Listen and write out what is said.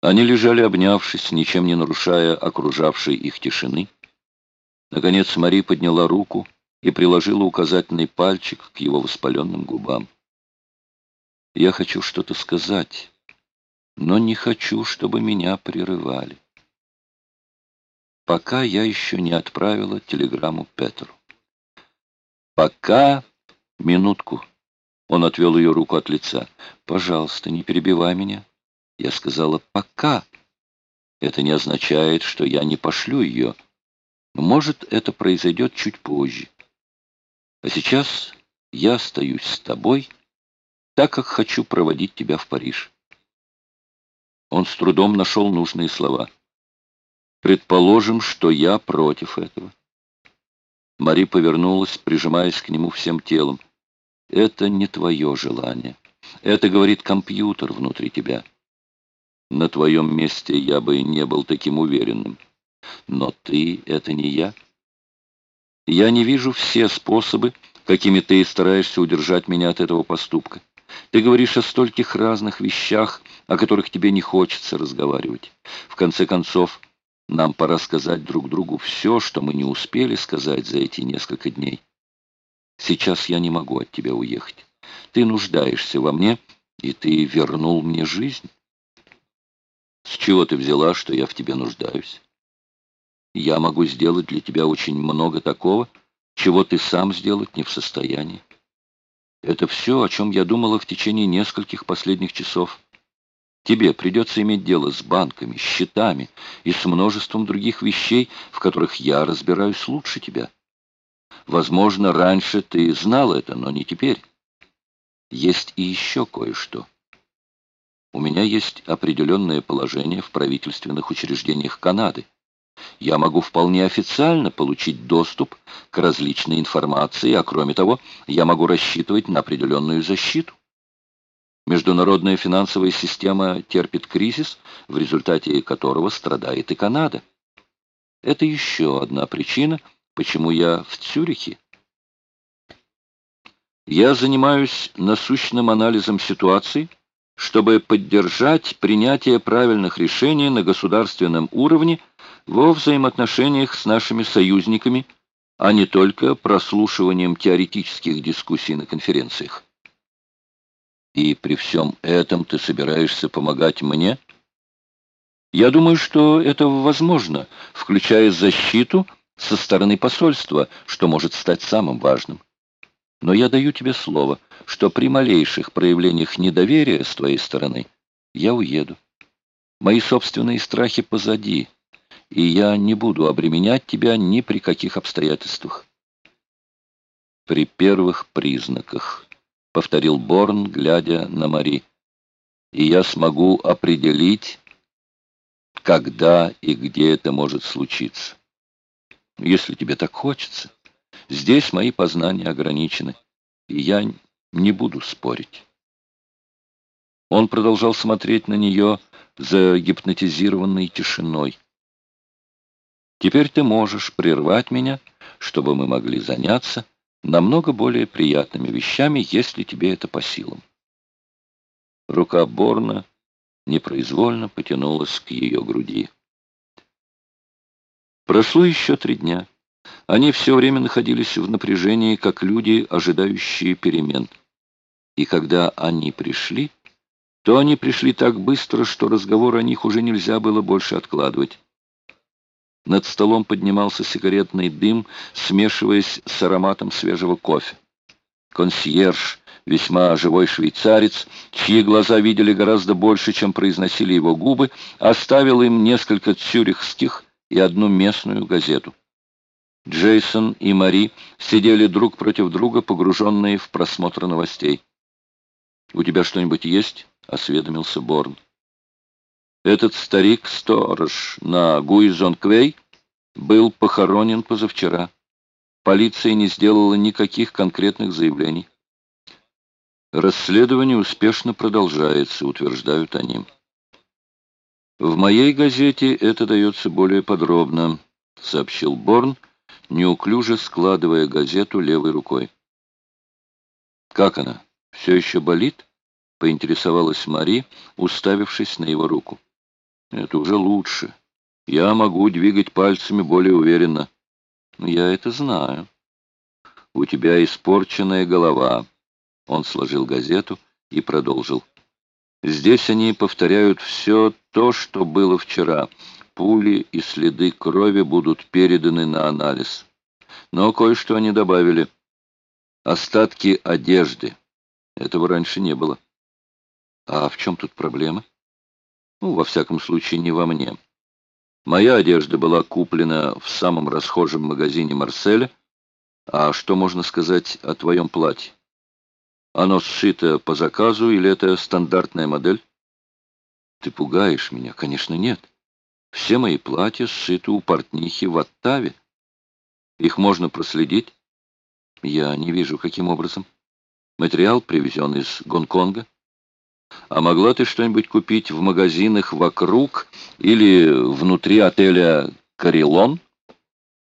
Они лежали обнявшись, ничем не нарушая окружавшей их тишины. Наконец Мари подняла руку и приложила указательный пальчик к его воспаленным губам. «Я хочу что-то сказать, но не хочу, чтобы меня прерывали. Пока я еще не отправила телеграмму Петру. Пока... Минутку. Он отвел ее руку от лица. «Пожалуйста, не перебивай меня». Я сказала «пока». Это не означает, что я не пошлю ее. Может, это произойдет чуть позже. А сейчас я остаюсь с тобой, так как хочу проводить тебя в Париж. Он с трудом нашел нужные слова. Предположим, что я против этого. Мари повернулась, прижимаясь к нему всем телом. Это не твое желание. Это говорит компьютер внутри тебя. На твоем месте я бы не был таким уверенным. Но ты — это не я. Я не вижу все способы, какими ты стараешься удержать меня от этого поступка. Ты говоришь о стольких разных вещах, о которых тебе не хочется разговаривать. В конце концов, нам пора сказать друг другу все, что мы не успели сказать за эти несколько дней. Сейчас я не могу от тебя уехать. Ты нуждаешься во мне, и ты вернул мне жизнь. С чего ты взяла, что я в тебе нуждаюсь? Я могу сделать для тебя очень много такого, чего ты сам сделать не в состоянии. Это все, о чем я думала в течение нескольких последних часов. Тебе придется иметь дело с банками, счетами и с множеством других вещей, в которых я разбираюсь лучше тебя. Возможно, раньше ты знал это, но не теперь. Есть и еще кое-что. У меня есть определенное положение в правительственных учреждениях Канады. Я могу вполне официально получить доступ к различной информации, а кроме того, я могу рассчитывать на определенную защиту. Международная финансовая система терпит кризис, в результате которого страдает и Канада. Это еще одна причина, почему я в Цюрихе. Я занимаюсь насущным анализом ситуации, чтобы поддержать принятие правильных решений на государственном уровне во взаимоотношениях с нашими союзниками, а не только прослушиванием теоретических дискуссий на конференциях. И при всем этом ты собираешься помогать мне? Я думаю, что это возможно, включая защиту со стороны посольства, что может стать самым важным. Но я даю тебе слово, что при малейших проявлениях недоверия с твоей стороны я уеду. Мои собственные страхи позади, и я не буду обременять тебя ни при каких обстоятельствах. При первых признаках, — повторил Борн, глядя на Мари, — и я смогу определить, когда и где это может случиться. Если тебе так хочется. Здесь мои познания ограничены, и я не буду спорить. Он продолжал смотреть на нее за гипнотизированной тишиной. Теперь ты можешь прервать меня, чтобы мы могли заняться намного более приятными вещами, если тебе это по силам. Рука Борна непроизвольно потянулась к ее груди. Прошло еще три дня. Они все время находились в напряжении, как люди, ожидающие перемен. И когда они пришли, то они пришли так быстро, что разговор о них уже нельзя было больше откладывать. Над столом поднимался сигаретный дым, смешиваясь с ароматом свежего кофе. Консьерж, весьма живой швейцарец, чьи глаза видели гораздо больше, чем произносили его губы, оставил им несколько цюрихских и одну местную газету. Джейсон и Мари сидели друг против друга, погруженные в просмотр новостей. «У тебя что-нибудь есть?» — осведомился Борн. Этот старик-сторож на Гуизон-Квей был похоронен позавчера. Полиция не сделала никаких конкретных заявлений. Расследование успешно продолжается, утверждают они. В моей газете это дается более подробно, сообщил Борн, неуклюже складывая газету левой рукой. «Как она? Все еще болит?» — поинтересовалась Мари, уставившись на его руку. Это уже лучше. Я могу двигать пальцами более уверенно. Я это знаю. У тебя испорченная голова. Он сложил газету и продолжил. Здесь они повторяют все то, что было вчера. Пули и следы крови будут переданы на анализ. Но кое-что они добавили. Остатки одежды. Этого раньше не было. А в чем тут проблема? Ну, во всяком случае, не во мне. Моя одежда была куплена в самом расхожем магазине Марселя. А что можно сказать о твоем платье? Оно сшито по заказу или это стандартная модель? Ты пугаешь меня. Конечно, нет. Все мои платья сшиты у портнихи в Оттаве. Их можно проследить? Я не вижу, каким образом. Материал привезен из Гонконга. А могла ты что-нибудь купить в магазинах вокруг или внутри отеля «Карелон»?